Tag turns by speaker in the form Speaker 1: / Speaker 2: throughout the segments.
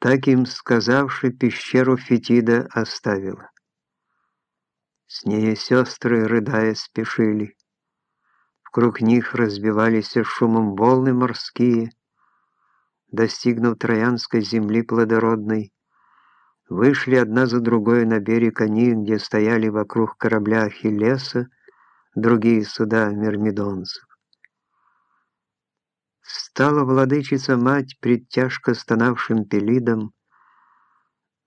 Speaker 1: Так им сказавши, пещеру Фетида оставила. С ней сестры, рыдая, спешили. Вкруг них разбивались шумом волны морские. Достигнув Троянской земли плодородной, вышли одна за другой на берег они, где стояли вокруг корабля Ахиллеса другие суда мирмидонцев. Стала владычица-мать пред тяжко стонавшим Пелидом,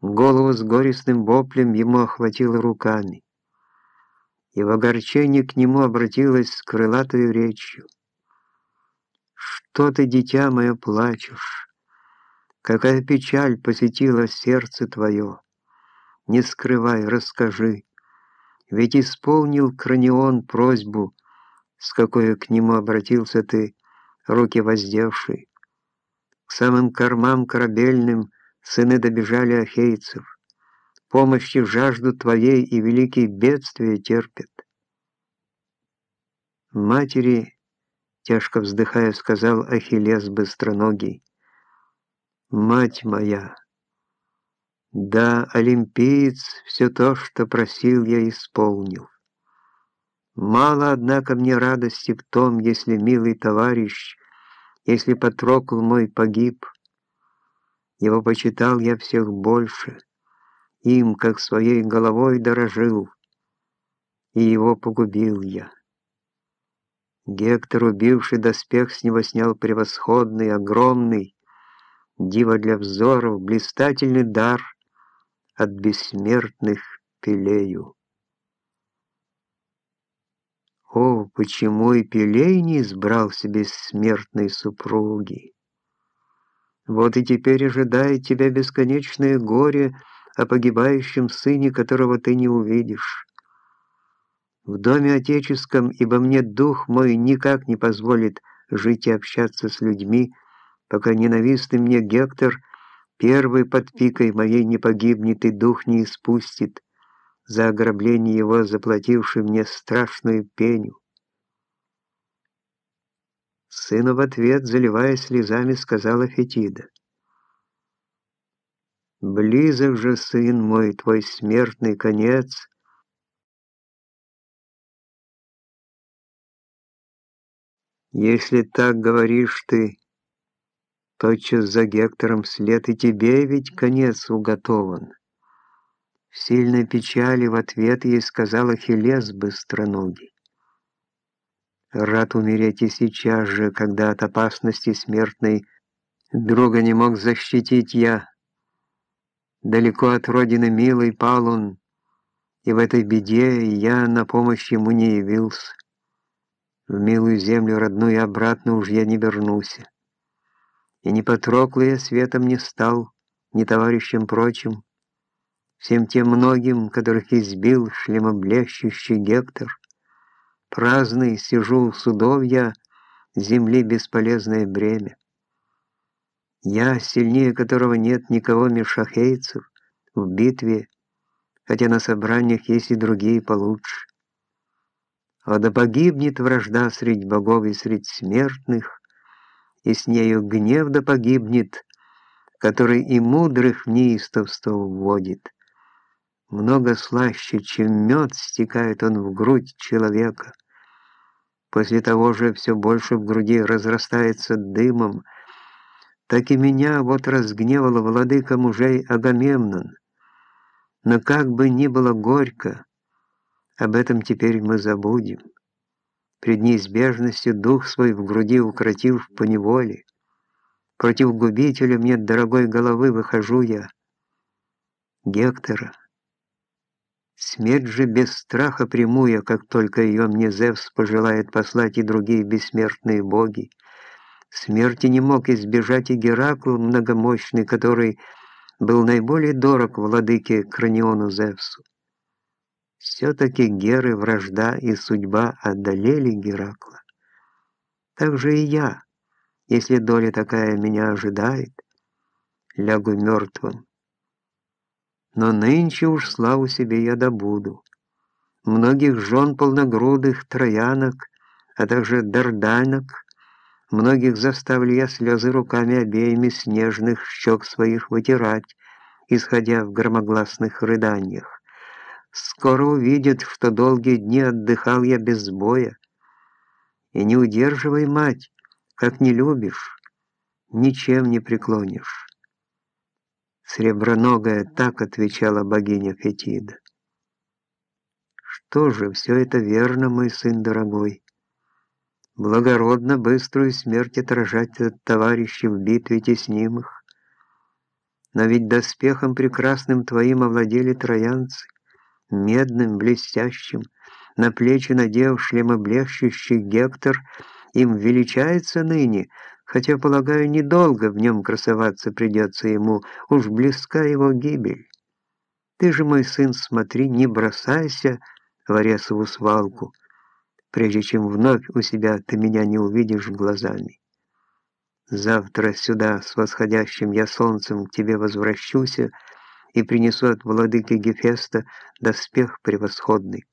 Speaker 1: голову с горестным воплем ему охватила руками, и в огорчении к нему обратилась с крылатой речью. «Что ты, дитя мое, плачешь? Какая печаль посетила сердце твое? Не скрывай, расскажи. Ведь исполнил Кранион просьбу, с какой к нему обратился ты, руки воздевший. К самым кормам корабельным сыны добежали ахейцев. Помощи жажду твоей и великие бедствия терпят. Матери, тяжко вздыхая, сказал Ахиллес быстроногий, «Мать моя, да, олимпиец, все то, что просил, я исполнил. Мало, однако, мне радости в том, если милый товарищ, если Патрокл мой погиб. Его почитал я всех больше, им, как своей головой, дорожил, и его погубил я. Гектор, убивший доспех, с него снял превосходный, огромный, диво для взоров, блистательный дар от бессмертных Пелею. О, почему и Пелей не избрал себе смертной супруги? Вот и теперь ожидает тебя бесконечное горе о погибающем сыне, которого ты не увидишь. В доме отеческом, ибо мне дух мой никак не позволит жить и общаться с людьми, пока ненавистный мне Гектор первый под пикой моей не погибнет и дух не испустит, за ограбление его заплативший мне страшную пеню. Сыну в ответ, заливая слезами, сказала Фетида. «Близок же, сын мой, твой смертный конец, если так говоришь ты, тотчас за Гектором след, и тебе ведь конец уготован». В сильной печали в ответ ей сказал Ахиллес быстроногий. Рад умереть и сейчас же, когда от опасности смертной друга не мог защитить я. Далеко от родины милый пал он, и в этой беде я на помощь ему не явился. В милую землю родную обратно уж я не вернусь. И не Патроклу я светом не стал, ни товарищем прочим, всем тем многим, которых избил шлемоблещущий Гектор. Праздный сижу в судовья, земли бесполезное бремя. Я, сильнее которого нет никого мешахейцев, в битве, хотя на собраниях есть и другие получше. А да погибнет вражда средь богов и средь смертных, и с нею гнев да погибнет, который и мудрых в неистовство вводит. Много слаще, чем мед, стекает он в грудь человека. После того же все больше в груди разрастается дымом. Так и меня вот разгневало владыка мужей Агамемнон. Но как бы ни было горько, об этом теперь мы забудем. Пред неизбежностью дух свой в груди укротив по неволе. Против губителя мне дорогой головы выхожу я, Гектора. Смерть же без страха прямую, как только ее мне Зевс пожелает послать и другие бессмертные боги. Смерти не мог избежать и Геракл многомощный, который был наиболее дорог владыке Краниону Зевсу. Все-таки Геры, вражда и судьба одолели Геракла. Так же и я, если доля такая меня ожидает, лягу мертвым. Но нынче уж славу себе я добуду. Многих жен полногрудых, троянок, а также дарданок, Многих заставлю я слезы руками обеими снежных щек своих вытирать, исходя в громогласных рыданиях. Скоро увидят, что долгие дни отдыхал я без боя. И не удерживай, мать, как не любишь, ничем не преклонишь. Среброногая так отвечала богиня Фетида. Что же, все это верно, мой сын дорогой. Благородно быструю смерть отражать от товарищей в битве теснимых. Но ведь доспехом прекрасным твоим овладели троянцы, медным, блестящим, на плечи надев шлемоблещущий Гектор, им величается ныне, хотя, полагаю, недолго в нем красоваться придется ему, уж близка его гибель. Ты же, мой сын, смотри, не бросайся в Аресову свалку, прежде чем вновь у себя ты меня не увидишь глазами. Завтра сюда с восходящим я солнцем к тебе возвращуся и принесу от владыки Гефеста доспех превосходный.